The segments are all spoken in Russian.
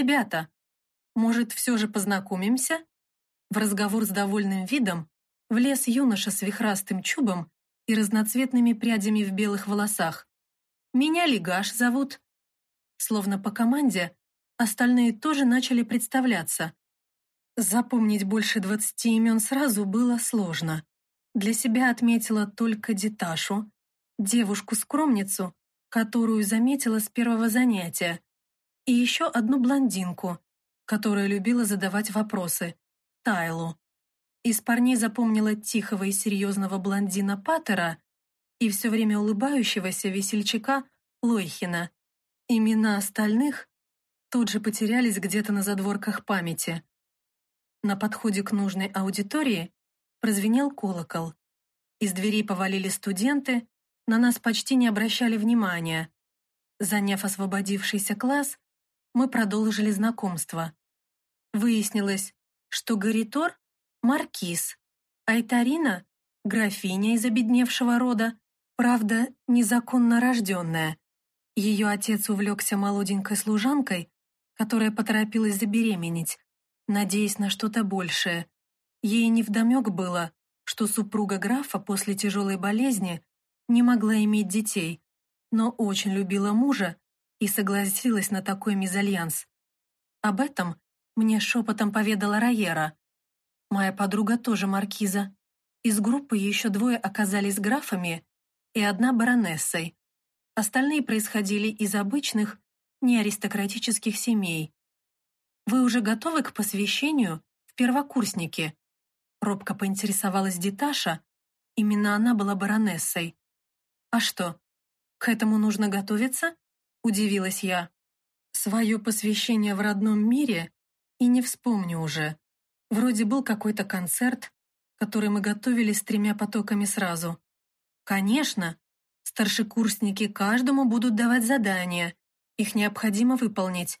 «Ребята, может, все же познакомимся?» В разговор с довольным видом влез юноша с вихрастым чубом и разноцветными прядями в белых волосах. «Меня Лигаш зовут». Словно по команде, остальные тоже начали представляться. Запомнить больше двадцати имен сразу было сложно. Для себя отметила только Диташу, девушку-скромницу, которую заметила с первого занятия, и еще одну блондинку, которая любила задавать вопросы, Тайлу. Из парней запомнила тихого и серьезного блондина Паттера и все время улыбающегося весельчака Лойхина. Имена остальных тут же потерялись где-то на задворках памяти. На подходе к нужной аудитории прозвенел колокол. Из дверей повалили студенты, на нас почти не обращали внимания. Заняв освободившийся класс, мы продолжили знакомство. Выяснилось, что Гаритор — маркиз, а Айтарина — графиня из обедневшего рода, правда, незаконно рожденная. Ее отец увлекся молоденькой служанкой, которая поторопилась забеременеть, надеясь на что-то большее. Ей невдомек было, что супруга графа после тяжелой болезни не могла иметь детей, но очень любила мужа и согласилась на такой мезальянс. Об этом мне шепотом поведала Райера. Моя подруга тоже маркиза. Из группы еще двое оказались графами и одна баронессой. Остальные происходили из обычных, неаристократических семей. «Вы уже готовы к посвящению в первокурсники?» Робко поинтересовалась Диташа. Именно она была баронессой. «А что, к этому нужно готовиться?» Удивилась я. Свое посвящение в родном мире и не вспомню уже. Вроде был какой-то концерт, который мы готовили с тремя потоками сразу. Конечно, старшекурсники каждому будут давать задания, их необходимо выполнить.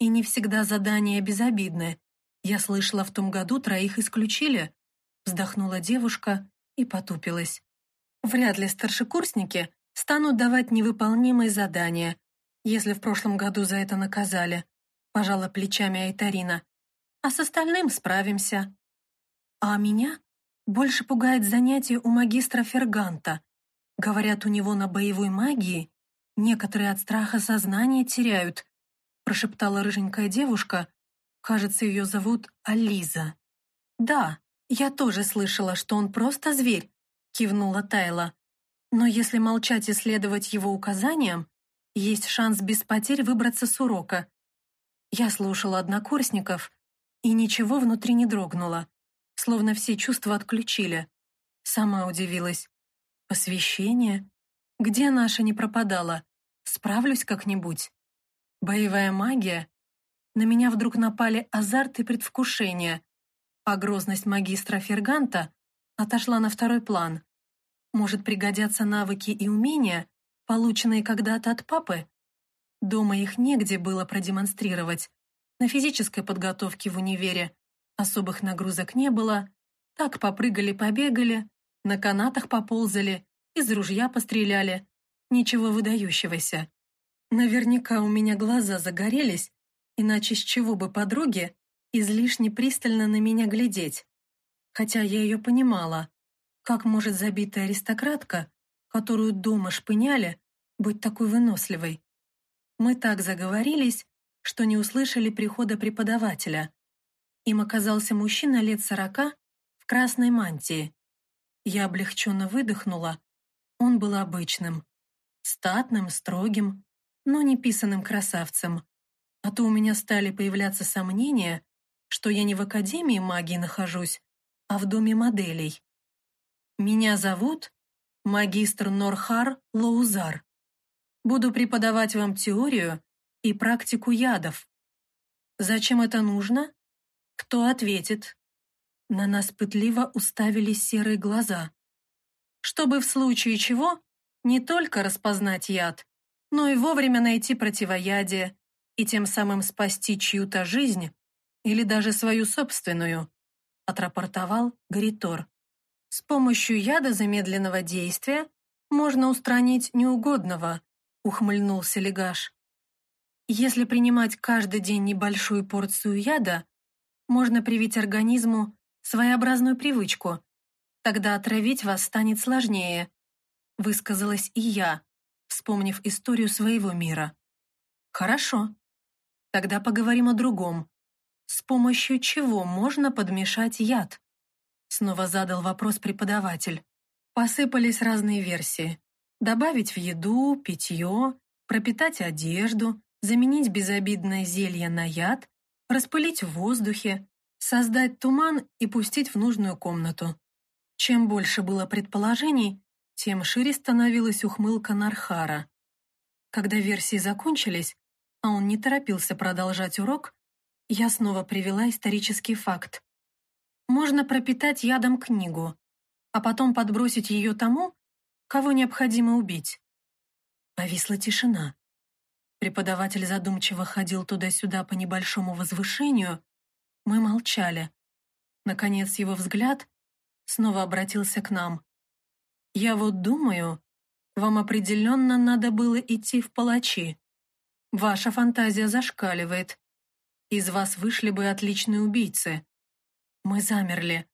И не всегда задания безобидны. Я слышала, в том году троих исключили. Вздохнула девушка и потупилась. Вряд ли старшекурсники станут давать невыполнимые задания, если в прошлом году за это наказали. Пожала плечами Айтарина. А с остальным справимся. А меня больше пугает занятие у магистра Ферганта. Говорят, у него на боевой магии некоторые от страха сознание теряют, прошептала рыженькая девушка. Кажется, ее зовут Ализа. Да, я тоже слышала, что он просто зверь, кивнула Тайла. Но если молчать и следовать его указаниям, есть шанс без потерь выбраться с урока. Я слушала однокурсников, и ничего внутри не дрогнуло, словно все чувства отключили. Сама удивилась. Посвящение? Где наша не пропадала? Справлюсь как-нибудь. Боевая магия? На меня вдруг напали азарт и предвкушение, а грозность магистра Ферганта отошла на второй план. Может, пригодятся навыки и умения, полученные когда-то от папы? Дома их негде было продемонстрировать. На физической подготовке в универе особых нагрузок не было. Так попрыгали-побегали, на канатах поползали, из ружья постреляли. Ничего выдающегося. Наверняка у меня глаза загорелись, иначе с чего бы подруге излишне пристально на меня глядеть. Хотя я ее понимала. Как может забитая аристократка, которую дома шпыняли, быть такой выносливой? Мы так заговорились, что не услышали прихода преподавателя. Им оказался мужчина лет сорока в красной мантии. Я облегченно выдохнула. Он был обычным. Статным, строгим, но не писанным красавцем. А то у меня стали появляться сомнения, что я не в Академии магии нахожусь, а в Доме моделей. Меня зовут магистр Норхар Лоузар. Буду преподавать вам теорию и практику ядов. Зачем это нужно? Кто ответит? На нас пытливо уставились серые глаза. Чтобы в случае чего не только распознать яд, но и вовремя найти противоядие и тем самым спасти чью-то жизнь или даже свою собственную, отрапортовал Гаритор. С помощью яда замедленного действия можно устранить неугодного, ухмыльнулся Легаш. Если принимать каждый день небольшую порцию яда, можно привить организму своеобразную привычку. Тогда отравить вас станет сложнее, высказалась и я, вспомнив историю своего мира. Хорошо. Тогда поговорим о другом. С помощью чего можно подмешать яд? Снова задал вопрос преподаватель. Посыпались разные версии. Добавить в еду, питье, пропитать одежду, заменить безобидное зелье на яд, распылить в воздухе, создать туман и пустить в нужную комнату. Чем больше было предположений, тем шире становилась ухмылка Нархара. Когда версии закончились, а он не торопился продолжать урок, я снова привела исторический факт. Можно пропитать ядом книгу, а потом подбросить ее тому, кого необходимо убить. Повисла тишина. Преподаватель задумчиво ходил туда-сюда по небольшому возвышению. Мы молчали. Наконец его взгляд снова обратился к нам. «Я вот думаю, вам определенно надо было идти в палачи. Ваша фантазия зашкаливает. Из вас вышли бы отличные убийцы». Мы замерли.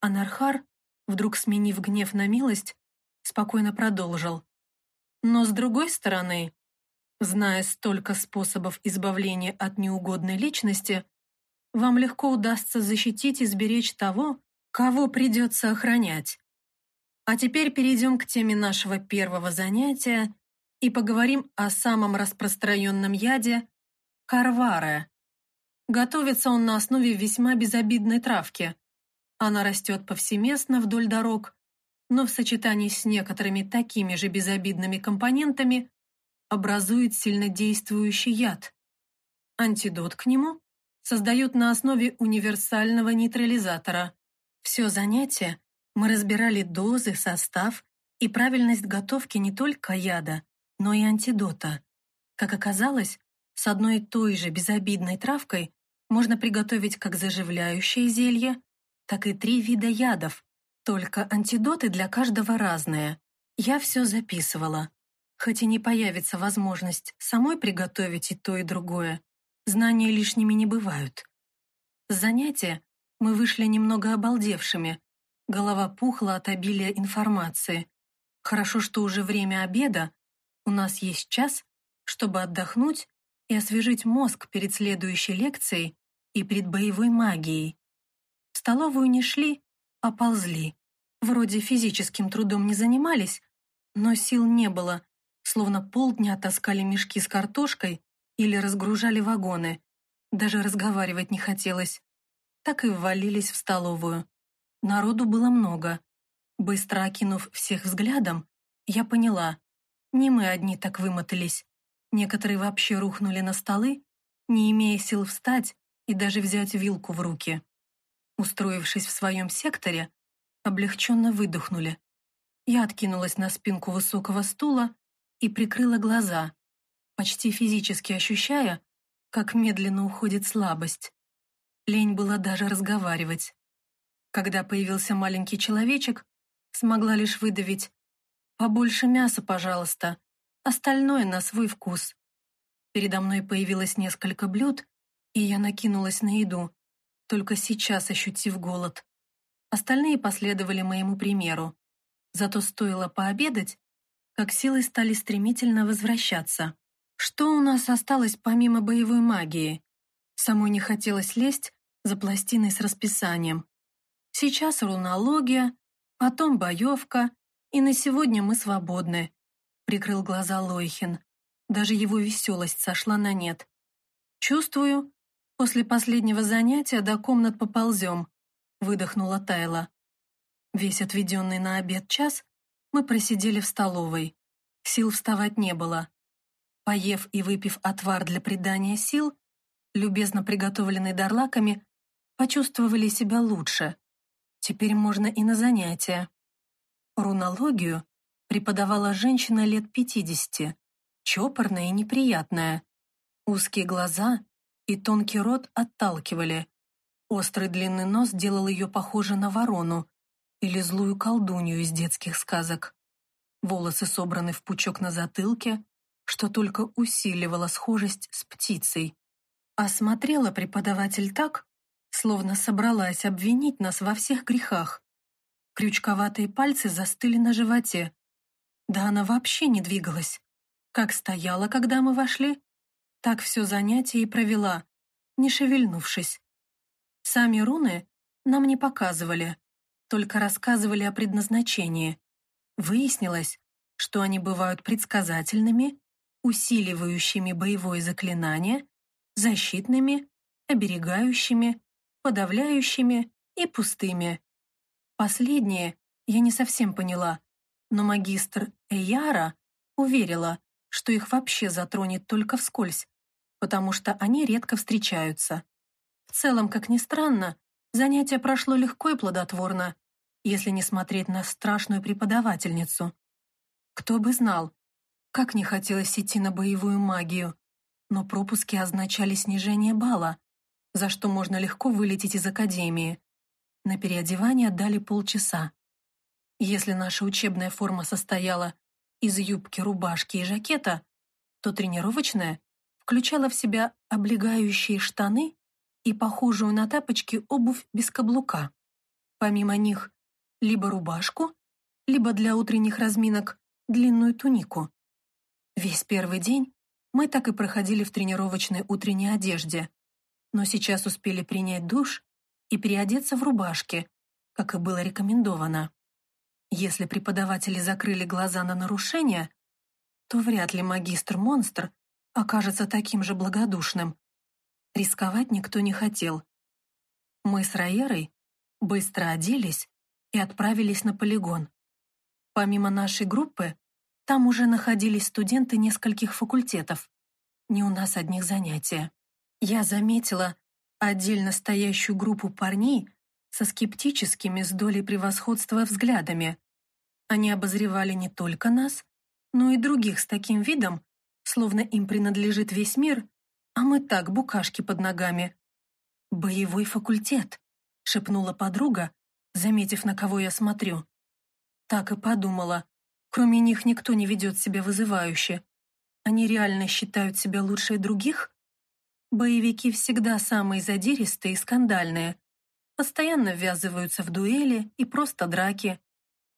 Анархар, вдруг сменив гнев на милость, спокойно продолжил. Но с другой стороны, Зная столько способов избавления от неугодной личности, вам легко удастся защитить и сберечь того, кого придется охранять. А теперь перейдем к теме нашего первого занятия и поговорим о самом распространенном яде – карваре. Готовится он на основе весьма безобидной травки. Она растет повсеместно вдоль дорог, но в сочетании с некоторыми такими же безобидными компонентами образует сильнодействующий яд. Антидот к нему создают на основе универсального нейтрализатора. Все занятие мы разбирали дозы, состав и правильность готовки не только яда, но и антидота. Как оказалось, с одной и той же безобидной травкой можно приготовить как заживляющее зелье, так и три вида ядов, только антидоты для каждого разные. Я все записывала. Хоть и не появится возможность самой приготовить и то, и другое, знания лишними не бывают. С занятия мы вышли немного обалдевшими. Голова пухла от обилия информации. Хорошо, что уже время обеда, у нас есть час, чтобы отдохнуть и освежить мозг перед следующей лекцией и перед боевой магией. В столовую не шли, а ползли. Вроде физическим трудом не занимались, но сил не было, словно полдня таскали мешки с картошкой или разгружали вагоны. Даже разговаривать не хотелось. Так и ввалились в столовую. Народу было много. Быстро окинув всех взглядом, я поняла, не мы одни так вымотались. Некоторые вообще рухнули на столы, не имея сил встать и даже взять вилку в руки. Устроившись в своем секторе, облегченно выдохнули. Я откинулась на спинку высокого стула и прикрыла глаза, почти физически ощущая, как медленно уходит слабость. Лень была даже разговаривать. Когда появился маленький человечек, смогла лишь выдавить «Побольше мяса, пожалуйста, остальное на свой вкус». Передо мной появилось несколько блюд, и я накинулась на еду, только сейчас ощутив голод. Остальные последовали моему примеру. Зато стоило пообедать, как силы стали стремительно возвращаться. Что у нас осталось помимо боевой магии? Самой не хотелось лезть за пластиной с расписанием. Сейчас рунология, потом боевка, и на сегодня мы свободны. Прикрыл глаза Лойхин. Даже его веселость сошла на нет. Чувствую, после последнего занятия до комнат поползем, выдохнула Тайла. Весь отведенный на обед час мы просидели в столовой. Сил вставать не было. Поев и выпив отвар для придания сил, любезно приготовленный дарлаками, почувствовали себя лучше. Теперь можно и на занятия. Рунологию преподавала женщина лет пятидесяти, чопорная и неприятная. Узкие глаза и тонкий рот отталкивали. Острый длинный нос делал ее похожей на ворону, или злую колдунью из детских сказок. Волосы собраны в пучок на затылке, что только усиливало схожесть с птицей. Осмотрела преподаватель так, словно собралась обвинить нас во всех грехах. Крючковатые пальцы застыли на животе. Да она вообще не двигалась. Как стояла, когда мы вошли, так все занятие и провела, не шевельнувшись. Сами руны нам не показывали, только рассказывали о предназначении. Выяснилось, что они бывают предсказательными, усиливающими боевое заклинание, защитными, оберегающими, подавляющими и пустыми. Последнее я не совсем поняла, но магистр Эяра уверила, что их вообще затронет только вскользь, потому что они редко встречаются. В целом, как ни странно, занятие прошло легко и плодотворно, если не смотреть на страшную преподавательницу. Кто бы знал, как не хотелось идти на боевую магию, но пропуски означали снижение балла, за что можно легко вылететь из академии. На переодевание дали полчаса. Если наша учебная форма состояла из юбки, рубашки и жакета, то тренировочная включала в себя облегающие штаны и похожую на тапочки обувь без каблука. Помимо них, либо рубашку, либо для утренних разминок длинную тунику. Весь первый день мы так и проходили в тренировочной утренней одежде, но сейчас успели принять душ и переодеться в рубашки, как и было рекомендовано. Если преподаватели закрыли глаза на нарушения, то вряд ли магистр-монстр окажется таким же благодушным. Рисковать никто не хотел. Мы с Раерой быстро оделись и отправились на полигон. Помимо нашей группы, там уже находились студенты нескольких факультетов. Не у нас одних занятия. Я заметила отдельно стоящую группу парней со скептическими с долей превосходства взглядами. Они обозревали не только нас, но и других с таким видом, словно им принадлежит весь мир, а мы так, букашки под ногами. «Боевой факультет», — шепнула подруга, заметив, на кого я смотрю. Так и подумала. Кроме них никто не ведет себя вызывающе. Они реально считают себя лучше других? Боевики всегда самые задиристые и скандальные. Постоянно ввязываются в дуэли и просто драки.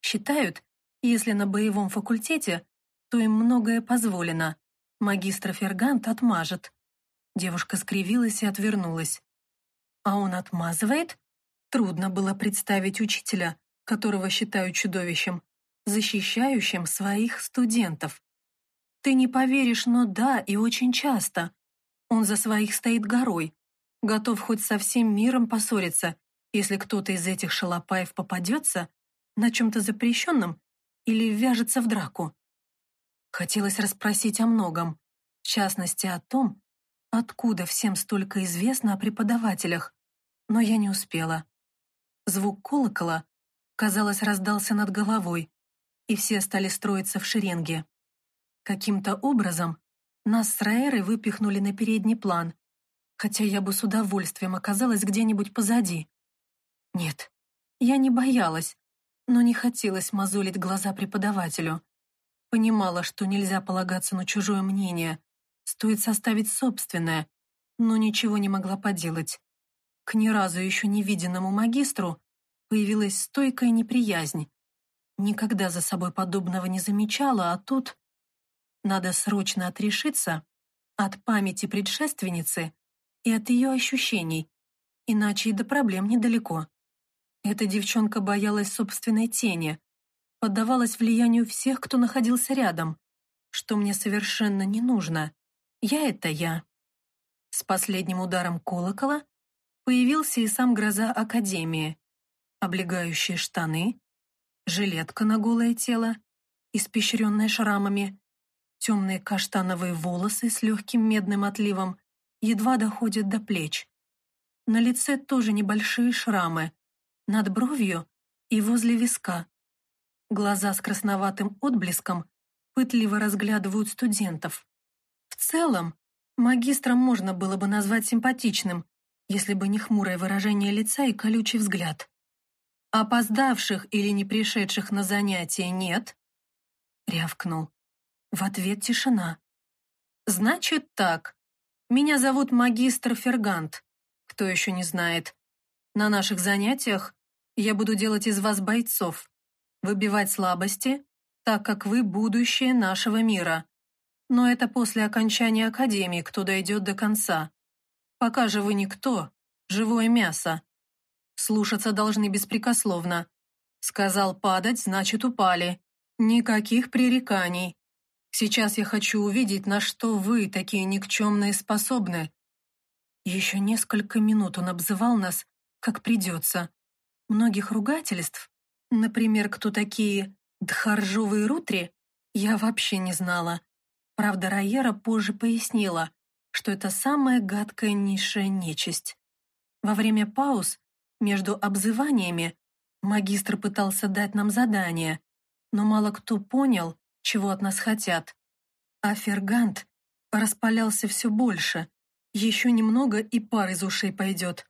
Считают, если на боевом факультете, то им многое позволено. Магистр Фергант отмажет. Девушка скривилась и отвернулась. А он отмазывает? Трудно было представить учителя, которого считаю чудовищем, защищающим своих студентов. Ты не поверишь, но да, и очень часто. Он за своих стоит горой, готов хоть со всем миром поссориться, если кто-то из этих шалопаев попадется на чем-то запрещенном или вяжется в драку. Хотелось расспросить о многом, в частности о том, откуда всем столько известно о преподавателях, но я не успела. Звук колокола, казалось, раздался над головой, и все стали строиться в шеренге. Каким-то образом нас с Раэрой выпихнули на передний план, хотя я бы с удовольствием оказалась где-нибудь позади. Нет, я не боялась, но не хотелось мозолить глаза преподавателю. Понимала, что нельзя полагаться на чужое мнение, стоит составить собственное, но ничего не могла поделать. К ни разу еще не виденному магистру появилась стойкая неприязнь. Никогда за собой подобного не замечала, а тут... Надо срочно отрешиться от памяти предшественницы и от ее ощущений, иначе и до проблем недалеко. Эта девчонка боялась собственной тени, поддавалась влиянию всех, кто находился рядом, что мне совершенно не нужно. Я — это я. С последним ударом колокола Появился и сам гроза Академии. Облегающие штаны, жилетка на голое тело, испещренная шрамами, темные каштановые волосы с легким медным отливом едва доходят до плеч. На лице тоже небольшие шрамы, над бровью и возле виска. Глаза с красноватым отблеском пытливо разглядывают студентов. Целом, магистра можно было бы назвать симпатичным, если бы не хмурое выражение лица и колючий взгляд. «Опоздавших или не пришедших на занятия нет?» Рявкнул. В ответ тишина. Значит так. Меня зовут магистр Фергант. Кто еще не знает. На наших занятиях я буду делать из вас бойцов, выбивать слабости, так как вы будущее нашего мира. Но это после окончания академии, кто дойдет до конца. Пока же вы никто, живое мясо. Слушаться должны беспрекословно. Сказал падать, значит упали. Никаких пререканий. Сейчас я хочу увидеть, на что вы, такие никчемные, способны. Еще несколько минут он обзывал нас, как придется. Многих ругательств, например, кто такие Дхаржовые рутри, я вообще не знала. Правда, Райера позже пояснила, что это самая гадкая низшая нечисть. Во время пауз между обзываниями магистр пытался дать нам задание, но мало кто понял, чего от нас хотят. А Фергант распалялся все больше. Еще немного, и пар из ушей пойдет.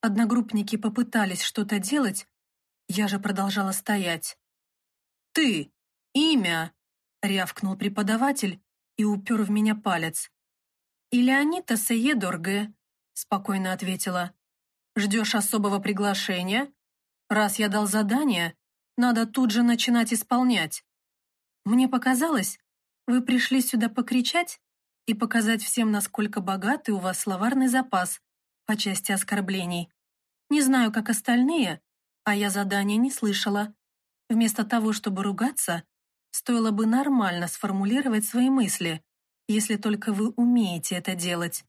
Одногруппники попытались что-то делать, я же продолжала стоять. «Ты! Имя!» — рявкнул преподаватель и упер в меня палец. «Илеонита Сеедорге», — спокойно ответила. «Ждешь особого приглашения? Раз я дал задание, надо тут же начинать исполнять. Мне показалось, вы пришли сюда покричать и показать всем, насколько богатый у вас словарный запас по части оскорблений. Не знаю, как остальные, а я задания не слышала. Вместо того, чтобы ругаться, стоило бы нормально сформулировать свои мысли, если только вы умеете это делать.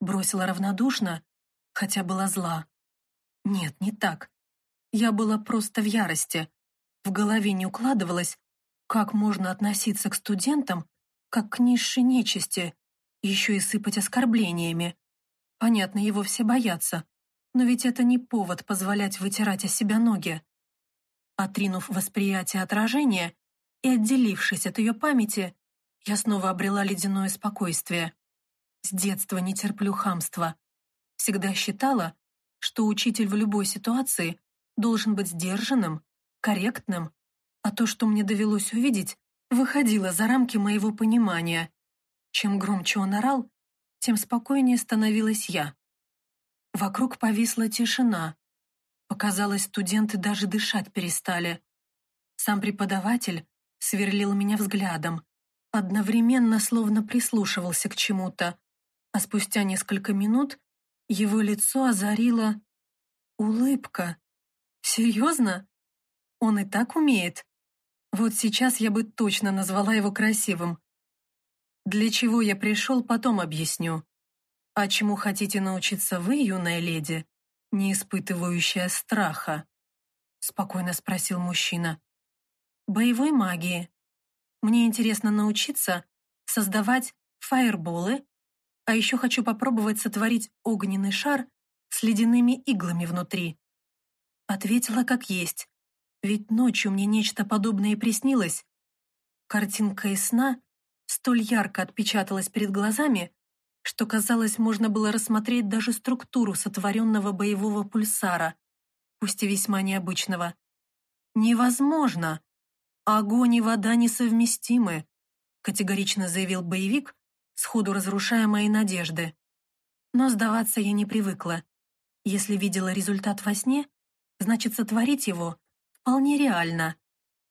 Бросила равнодушно, хотя была зла. Нет, не так. Я была просто в ярости. В голове не укладывалось, как можно относиться к студентам, как к низшей нечисти, еще и сыпать оскорблениями. Понятно, его все боятся, но ведь это не повод позволять вытирать о себя ноги. Отринув восприятие отражения и отделившись от ее памяти, я снова обрела ледяное спокойствие. С детства не терплю хамства. Всегда считала, что учитель в любой ситуации должен быть сдержанным, корректным, а то, что мне довелось увидеть, выходило за рамки моего понимания. Чем громче он орал, тем спокойнее становилась я. Вокруг повисла тишина. Показалось, студенты даже дышать перестали. Сам преподаватель сверлил меня взглядом, одновременно словно прислушивался к чему-то, а спустя несколько минут его лицо озарила улыбка. «Серьезно? Он и так умеет?» Вот сейчас я бы точно назвала его красивым. Для чего я пришел, потом объясню. А чему хотите научиться вы, юная леди, не испытывающая страха? Спокойно спросил мужчина. Боевой магии. Мне интересно научиться создавать фаерболы, а еще хочу попробовать сотворить огненный шар с ледяными иглами внутри. Ответила как есть, ведь ночью мне нечто подобное приснилось. Картинка из сна столь ярко отпечаталась перед глазами, что, казалось, можно было рассмотреть даже структуру сотворенного боевого пульсара, пусть и весьма необычного. «Невозможно! Огонь и вода несовместимы», категорично заявил боевик, сходу разрушая мои надежды. Но сдаваться я не привыкла. Если видела результат во сне, значит, сотворить его вполне реально,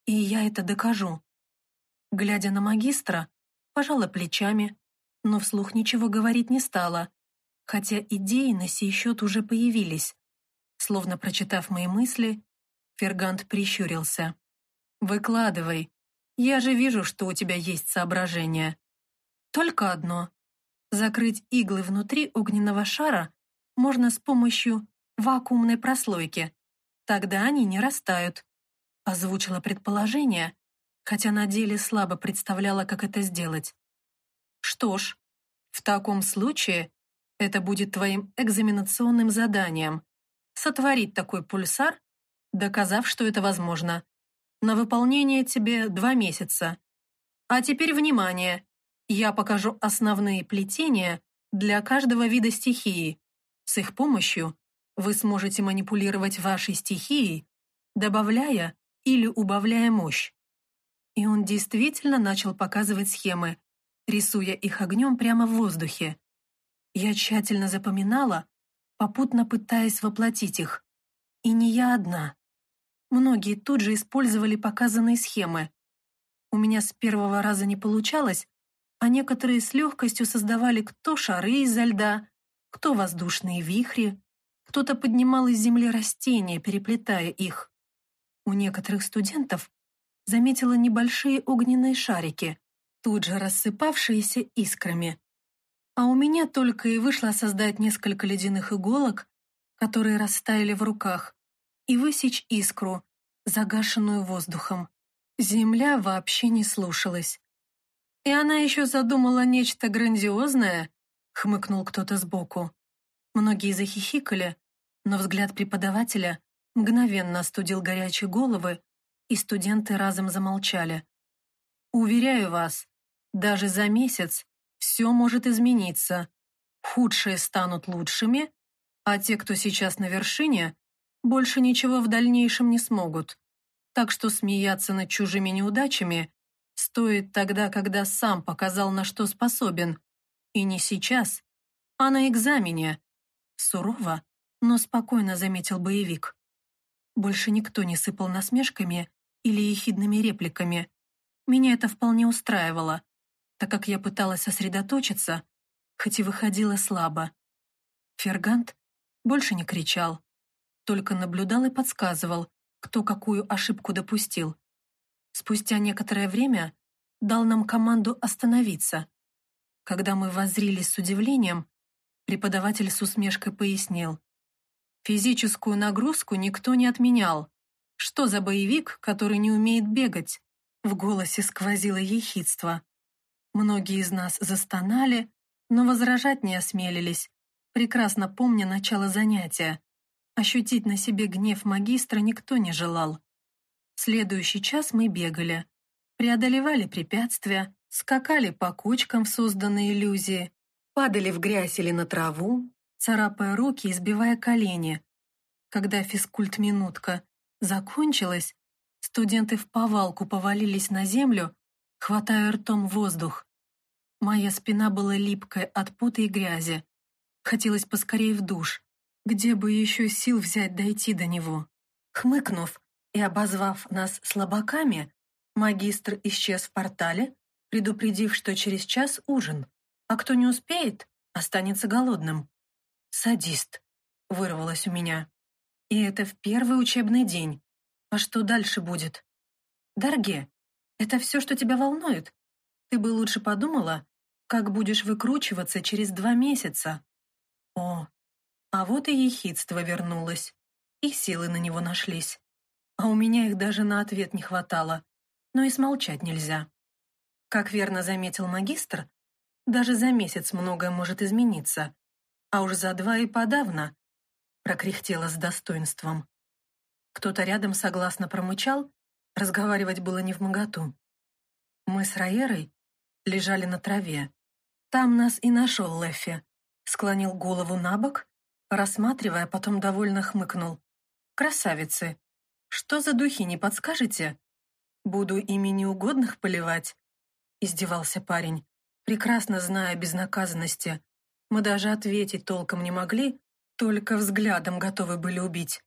и я это докажу. Глядя на магистра, пожала плечами, но вслух ничего говорить не стала, хотя идеи на сей счет уже появились. Словно прочитав мои мысли, Фергант прищурился. «Выкладывай. Я же вижу, что у тебя есть соображение. Только одно. Закрыть иглы внутри огненного шара можно с помощью вакуумной прослойки. Тогда они не растают. Озвучила предположение, хотя на деле слабо представляла, как это сделать. Что ж, в таком случае это будет твоим экзаменационным заданием — сотворить такой пульсар, доказав, что это возможно. На выполнение тебе два месяца. А теперь внимание! Я покажу основные плетения для каждого вида стихии. С их помощью вы сможете манипулировать вашей стихией, добавляя или убавляя мощь. И он действительно начал показывать схемы, рисуя их огнем прямо в воздухе. Я тщательно запоминала, попутно пытаясь воплотить их. И не я одна. Многие тут же использовали показанные схемы. У меня с первого раза не получалось, а некоторые с легкостью создавали кто шары изо льда, кто воздушные вихри, кто-то поднимал из земли растения, переплетая их. У некоторых студентов заметила небольшие огненные шарики, тут же рассыпавшиеся искрами. А у меня только и вышло создать несколько ледяных иголок, которые растаяли в руках, и высечь искру, загашенную воздухом. Земля вообще не слушалась. «И она еще задумала нечто грандиозное?» — хмыкнул кто-то сбоку. Многие захихикали, но взгляд преподавателя мгновенно остудил горячие головы, и студенты разом замолчали. «Уверяю вас, даже за месяц все может измениться. Худшие станут лучшими, а те, кто сейчас на вершине, больше ничего в дальнейшем не смогут. Так что смеяться над чужими неудачами стоит тогда, когда сам показал, на что способен. И не сейчас, а на экзамене. Сурово, но спокойно заметил боевик. Больше никто не сыпал насмешками или ехидными репликами. Меня это вполне устраивало, так как я пыталась сосредоточиться, хоть и выходила слабо. Фергант больше не кричал, только наблюдал и подсказывал, кто какую ошибку допустил. Спустя некоторое время дал нам команду остановиться. Когда мы воззрились с удивлением, преподаватель с усмешкой пояснил. Физическую нагрузку никто не отменял. Что за боевик, который не умеет бегать? В голосе сквозило ехидство. Многие из нас застонали, но возражать не осмелились, прекрасно помня начало занятия. Ощутить на себе гнев магистра никто не желал. Следующий час мы бегали, преодолевали препятствия, скакали по кучкам в созданной иллюзии, падали в грязь или на траву, царапая руки и сбивая колени. Когда физкульт-минутка закончилась, студенты в повалку повалились на землю, хватая ртом воздух. Моя спина была липкая от пута и грязи. Хотелось поскорее в душ, где бы еще сил взять дойти до него. Хмыкнув и обозвав нас слабаками, магистр исчез в портале, предупредив, что через час ужин, а кто не успеет, останется голодным. «Садист», — вырвалось у меня. И это в первый учебный день. А что дальше будет? Дарге, это все, что тебя волнует? Ты бы лучше подумала, как будешь выкручиваться через два месяца. О, а вот и ехидство вернулось, и силы на него нашлись. А у меня их даже на ответ не хватало, но и смолчать нельзя. Как верно заметил магистр, даже за месяц многое может измениться, а уж за два и подавно, прокряхтела с достоинством. Кто-то рядом согласно промычал, разговаривать было не в моготу. Мы с Раерой лежали на траве. Там нас и нашел Лефи. Склонил голову на бок рассматривая, потом довольно хмыкнул. «Красавицы! Что за духи, не подскажете? Буду ими неугодных поливать?» Издевался парень, прекрасно зная безнаказанности. Мы даже ответить толком не могли, только взглядом готовы были убить.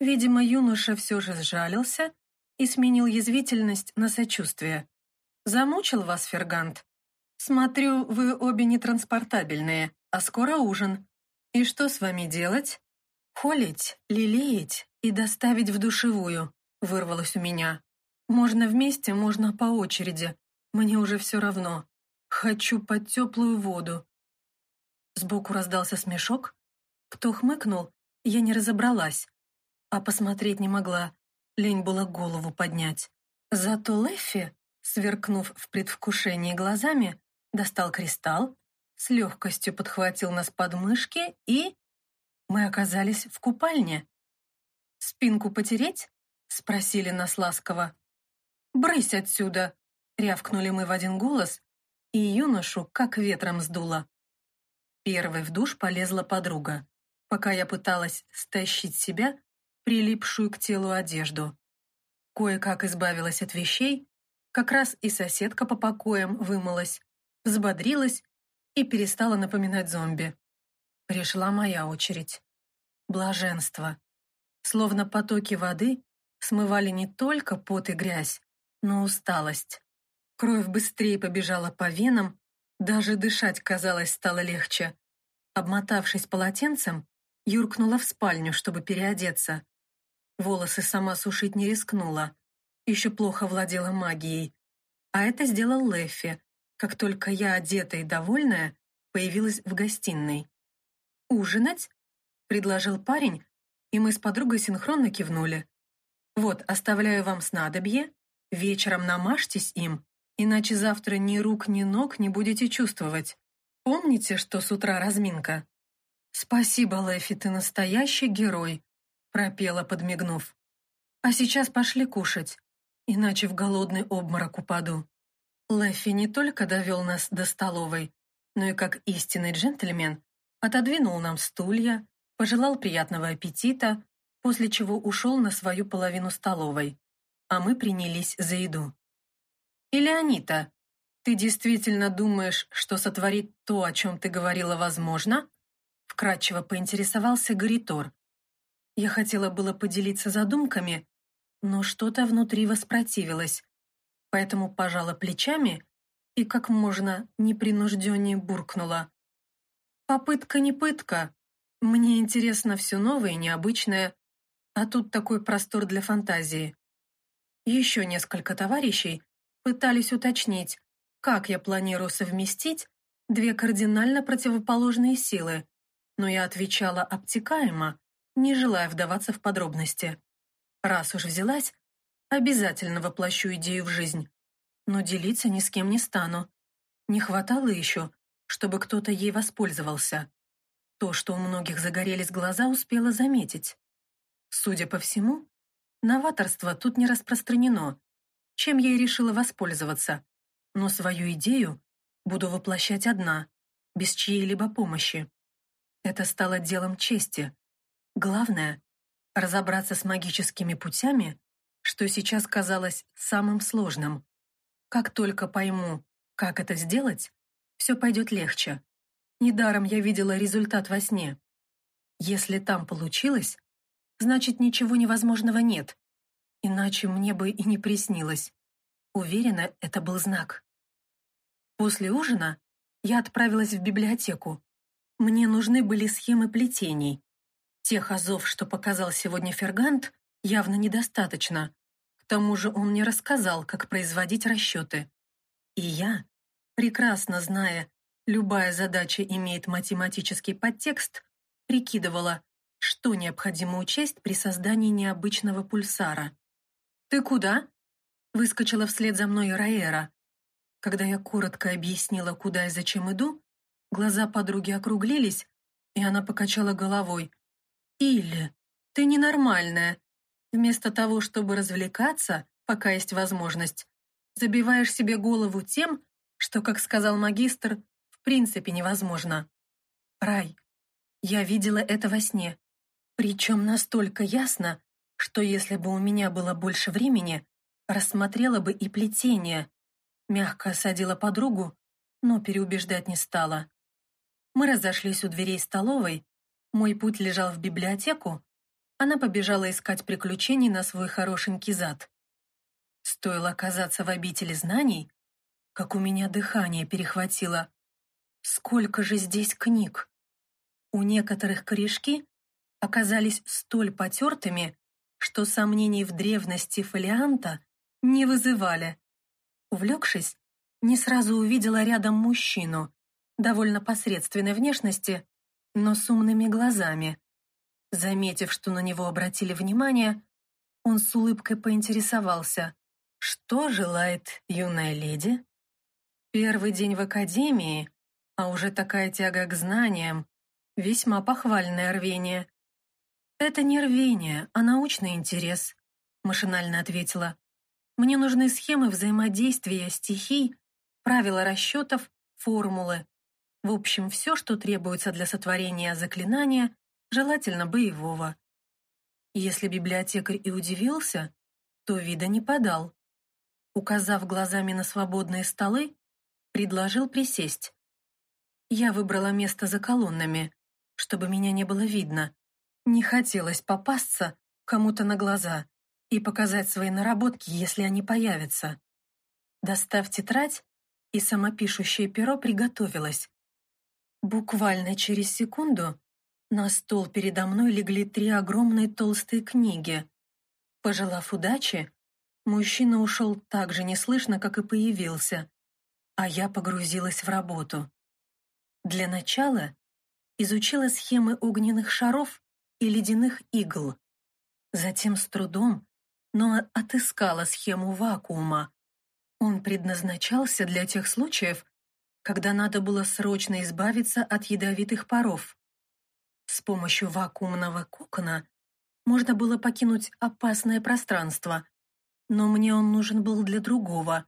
Видимо, юноша все же сжалился и сменил язвительность на сочувствие. «Замучил вас, Фергант? Смотрю, вы обе нетранспортабельные, а скоро ужин. И что с вами делать? Холить, лелеять и доставить в душевую, вырвалось у меня. Можно вместе, можно по очереди. Мне уже все равно. Хочу под теплую воду. Сбоку раздался смешок. Кто хмыкнул, я не разобралась. А посмотреть не могла. Лень было голову поднять. Зато Лэффи, сверкнув в предвкушении глазами, достал кристалл, с легкостью подхватил нас под мышки и... Мы оказались в купальне. «Спинку потереть?» — спросили нас ласково. «Брысь отсюда!» — рявкнули мы в один голос, и юношу как ветром сдуло. Первой в душ полезла подруга, пока я пыталась стащить себя, прилипшую к телу одежду. Кое-как избавилась от вещей, как раз и соседка по покоям вымылась, взбодрилась и перестала напоминать зомби. Пришла моя очередь. Блаженство. Словно потоки воды смывали не только пот и грязь, но усталость. Кровь быстрее побежала по венам, даже дышать, казалось, стало легче. Обмотавшись полотенцем, юркнула в спальню, чтобы переодеться. Волосы сама сушить не рискнула. Еще плохо владела магией. А это сделал Лэффи, как только я, одетая и довольная, появилась в гостиной. «Ужинать?» — предложил парень, и мы с подругой синхронно кивнули. «Вот, оставляю вам снадобье, вечером намажьтесь им, иначе завтра ни рук, ни ног не будете чувствовать. Помните, что с утра разминка?» «Спасибо, Лэфи, ты настоящий герой», — пропела, подмигнув. «А сейчас пошли кушать, иначе в голодный обморок упаду». Лэфи не только довел нас до столовой, но и как истинный джентльмен отодвинул нам стулья, пожелал приятного аппетита, после чего ушел на свою половину столовой, а мы принялись за еду. «Или ты действительно думаешь, что сотворить то, о чем ты говорила, возможно?» Вкратчиво поинтересовался Гаритор. Я хотела было поделиться задумками, но что-то внутри воспротивилось, поэтому пожала плечами и как можно непринужденнее буркнула. «Попытка не пытка. Мне интересно все новое и необычное, а тут такой простор для фантазии». Еще несколько товарищей пытались уточнить, как я планирую совместить две кардинально противоположные силы, но я отвечала обтекаемо, не желая вдаваться в подробности. Раз уж взялась, Обязательно воплощу идею в жизнь. Но делиться ни с кем не стану. Не хватало еще, чтобы кто-то ей воспользовался. То, что у многих загорелись глаза, успела заметить. Судя по всему, новаторство тут не распространено, чем я и решила воспользоваться. Но свою идею буду воплощать одна, без чьей-либо помощи. Это стало делом чести. Главное — разобраться с магическими путями что сейчас казалось самым сложным. Как только пойму, как это сделать, все пойдет легче. Недаром я видела результат во сне. Если там получилось, значит, ничего невозможного нет. Иначе мне бы и не приснилось. Уверена, это был знак. После ужина я отправилась в библиотеку. Мне нужны были схемы плетений. Тех азов, что показал сегодня Фергант, явно недостаточно. К тому же он мне рассказал, как производить расчеты. И я, прекрасно зная, любая задача имеет математический подтекст, прикидывала, что необходимо учесть при создании необычного пульсара. «Ты куда?» — выскочила вслед за мной Раэра. Когда я коротко объяснила, куда и зачем иду, глаза подруги округлились, и она покачала головой. «Илли, ты ненормальная. Вместо того, чтобы развлекаться, пока есть возможность, забиваешь себе голову тем, что, как сказал магистр, в принципе невозможно. Рай. Я видела это во сне. Причем настолько ясно, что если бы у меня было больше времени, рассмотрела бы и плетение. Мягко осадила подругу, но переубеждать не стала. Мы разошлись у дверей столовой, мой путь лежал в библиотеку, она побежала искать приключений на свой хорошенький зад. Стоило оказаться в обители знаний, как у меня дыхание перехватило. Сколько же здесь книг! У некоторых корешки оказались столь потертыми, что сомнений в древности фолианта не вызывали. Увлекшись, не сразу увидела рядом мужчину, довольно посредственной внешности, но с умными глазами. Заметив, что на него обратили внимание, он с улыбкой поинтересовался, что желает юная леди? Первый день в академии, а уже такая тяга к знаниям, весьма похвальное рвение. «Это не рвение, а научный интерес», — машинально ответила. «Мне нужны схемы взаимодействия стихий, правила расчетов, формулы. В общем, все, что требуется для сотворения заклинания желательно боевого. Если библиотекарь и удивился, то вида не подал. Указав глазами на свободные столы, предложил присесть. Я выбрала место за колоннами, чтобы меня не было видно. Не хотелось попасться кому-то на глаза и показать свои наработки, если они появятся. Достав тетрадь и самопишущее перо, приготовилась. Буквально через секунду на стол передо мной легли три огромные толстые книги. Пожелав удачи, мужчина ушел так же неслышно, как и появился, а я погрузилась в работу. Для начала изучила схемы огненных шаров и ледяных игл. Затем с трудом, но отыскала схему вакуума. Он предназначался для тех случаев, когда надо было срочно избавиться от ядовитых паров. С помощью вакуумного кокона можно было покинуть опасное пространство, но мне он нужен был для другого,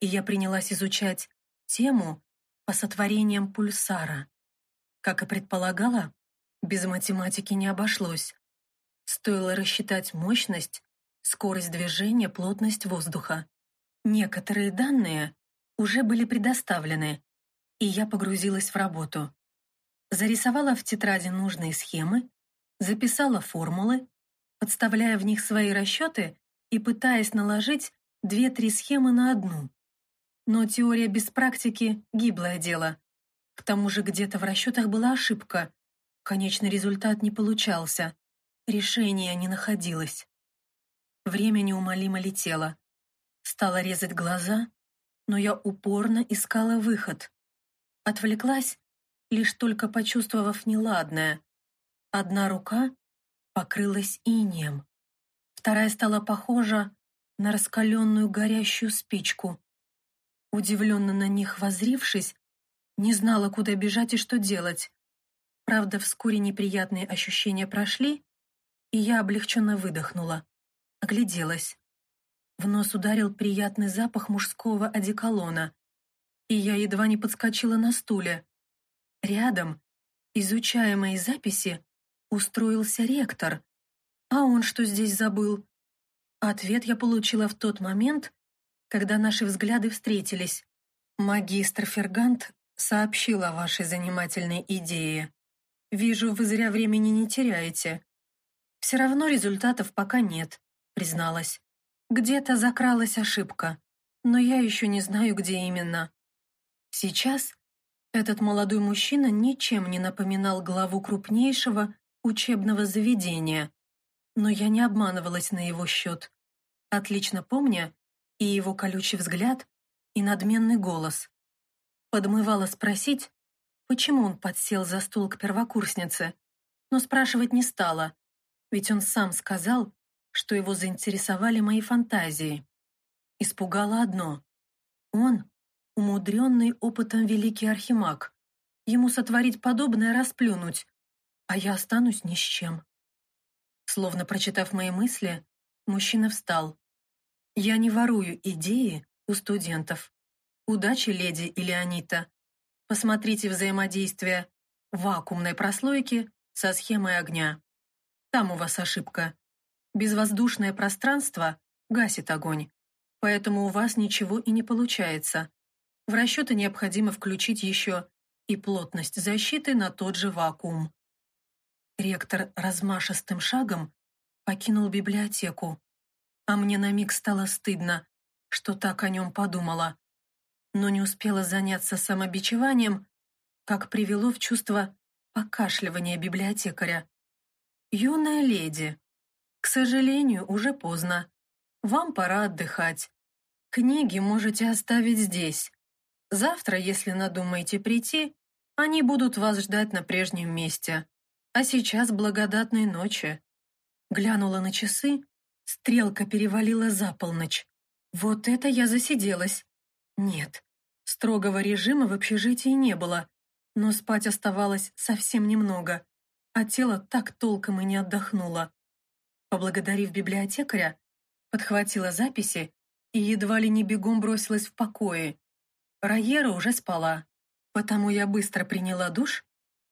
и я принялась изучать тему по сотворениям пульсара. Как и предполагала, без математики не обошлось. Стоило рассчитать мощность, скорость движения, плотность воздуха. Некоторые данные уже были предоставлены, и я погрузилась в работу. Зарисовала в тетради нужные схемы, записала формулы, подставляя в них свои расчеты и пытаясь наложить две-три схемы на одну. Но теория без практики — гиблое дело. К тому же где-то в расчетах была ошибка. Конечный результат не получался. Решения не находилось. Время неумолимо летело. Стала резать глаза, но я упорно искала выход. Отвлеклась, лишь только почувствовав неладное. Одна рука покрылась инеем. Вторая стала похожа на раскаленную горящую спичку. Удивленно на них возрившись, не знала, куда бежать и что делать. Правда, вскоре неприятные ощущения прошли, и я облегченно выдохнула. Огляделась. В нос ударил приятный запах мужского одеколона, и я едва не подскочила на стуле. Рядом, изучая мои записи, устроился ректор. А он что здесь забыл? Ответ я получила в тот момент, когда наши взгляды встретились. Магистр Фергант сообщил о вашей занимательной идее. Вижу, вы зря времени не теряете. Все равно результатов пока нет, призналась. Где-то закралась ошибка, но я еще не знаю, где именно. Сейчас этот молодой мужчина ничем не напоминал главу крупнейшего учебного заведения, но я не обманывалась на его счет, отлично помня и его колючий взгляд, и надменный голос. Подмывала спросить, почему он подсел за стул к первокурснице, но спрашивать не стала, ведь он сам сказал, что его заинтересовали мои фантазии. Испугало одно. Он — умудренный опытом великий архимаг. Ему сотворить подобное расплюнуть, а я останусь ни с чем. Словно прочитав мои мысли, мужчина встал. Я не ворую идеи у студентов. Удачи, леди Леонита. Посмотрите взаимодействие вакуумной прослойки со схемой огня. Там у вас ошибка. Безвоздушное пространство гасит огонь, поэтому у вас ничего и не получается. В расчеты необходимо включить еще и плотность защиты на тот же вакуум. Ректор размашистым шагом покинул библиотеку, а мне на миг стало стыдно, что так о нем подумала. Но не успела заняться самобичеванием, как привело в чувство покашливание библиотекаря. «Юная леди, к сожалению, уже поздно. Вам пора отдыхать. Книги можете оставить здесь. Завтра, если надумаете прийти, они будут вас ждать на прежнем месте. А сейчас благодатной ночи». Глянула на часы, стрелка перевалила за полночь. Вот это я засиделась. Нет, строгого режима в общежитии не было, но спать оставалось совсем немного, а тело так толком и не отдохнуло. Поблагодарив библиотекаря, подхватила записи и едва ли не бегом бросилась в покое. Райера уже спала, потому я быстро приняла душ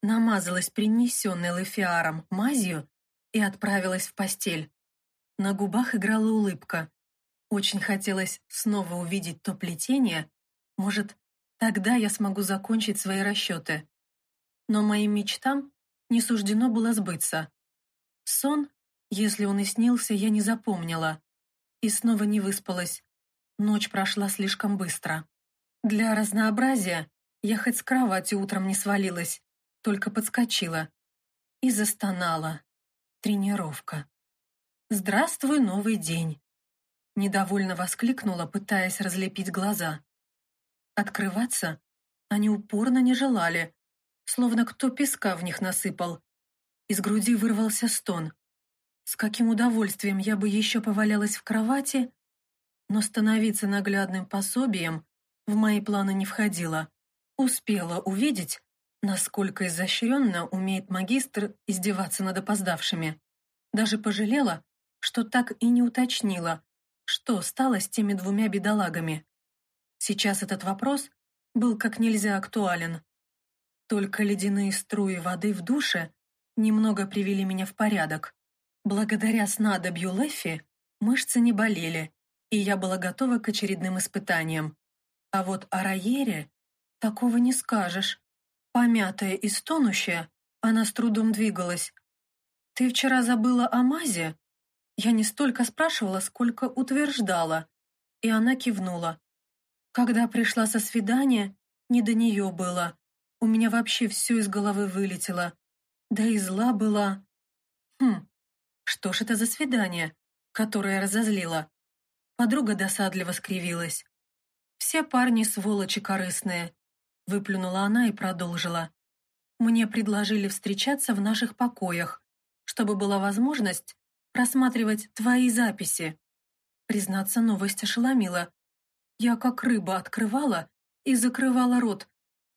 намазалась принесенной лефиаром мазью и отправилась в постель. На губах играла улыбка. Очень хотелось снова увидеть то плетение, может, Тогда я смогу закончить свои расчеты. Но моим мечтам не суждено было сбыться. Сон, если он и снился, я не запомнила. И снова не выспалась. Ночь прошла слишком быстро. Для разнообразия я хоть с кровати утром не свалилась, только подскочила. И застонала. Тренировка. «Здравствуй, новый день!» Недовольно воскликнула, пытаясь разлепить глаза. Открываться они упорно не желали, словно кто песка в них насыпал. Из груди вырвался стон. С каким удовольствием я бы еще повалялась в кровати, но становиться наглядным пособием в мои планы не входило. Успела увидеть, насколько изощренно умеет магистр издеваться над опоздавшими. Даже пожалела, что так и не уточнила, что стало с теми двумя бедолагами. Сейчас этот вопрос был как нельзя актуален. Только ледяные струи воды в душе немного привели меня в порядок. Благодаря снадобью Лэффи мышцы не болели, и я была готова к очередным испытаниям. А вот о Райере такого не скажешь. Помятая и стонущая, она с трудом двигалась. «Ты вчера забыла о мазе?» Я не столько спрашивала, сколько утверждала, и она кивнула. Когда пришла со свидания, не до нее было. У меня вообще все из головы вылетело. Да и зла была. Хм, что ж это за свидание, которое разозлило? Подруга досадливо скривилась. «Все парни сволочи корыстные», — выплюнула она и продолжила. «Мне предложили встречаться в наших покоях, чтобы была возможность просматривать твои записи». Признаться, новость ошеломила. Я как рыба открывала и закрывала рот,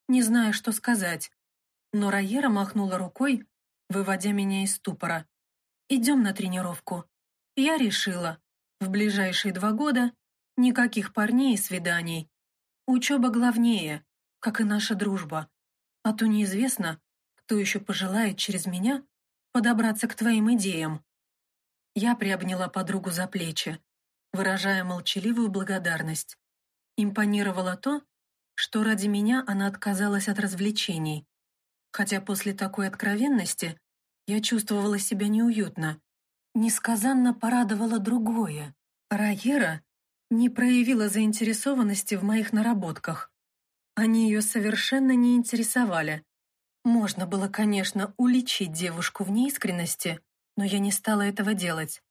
не зная, что сказать. Но Райера махнула рукой, выводя меня из ступора. «Идем на тренировку». Я решила, в ближайшие два года никаких парней и свиданий. Учеба главнее, как и наша дружба. А то неизвестно, кто еще пожелает через меня подобраться к твоим идеям. Я приобняла подругу за плечи, выражая молчаливую благодарность. Импонировало то, что ради меня она отказалась от развлечений. Хотя после такой откровенности я чувствовала себя неуютно. Несказанно порадовало другое. Райера не проявила заинтересованности в моих наработках. Они ее совершенно не интересовали. Можно было, конечно, уличить девушку в неискренности, но я не стала этого делать.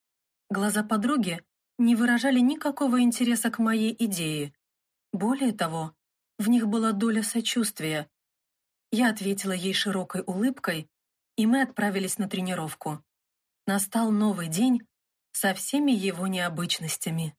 Глаза подруги не выражали никакого интереса к моей идее. Более того, в них была доля сочувствия. Я ответила ей широкой улыбкой, и мы отправились на тренировку. Настал новый день со всеми его необычностями.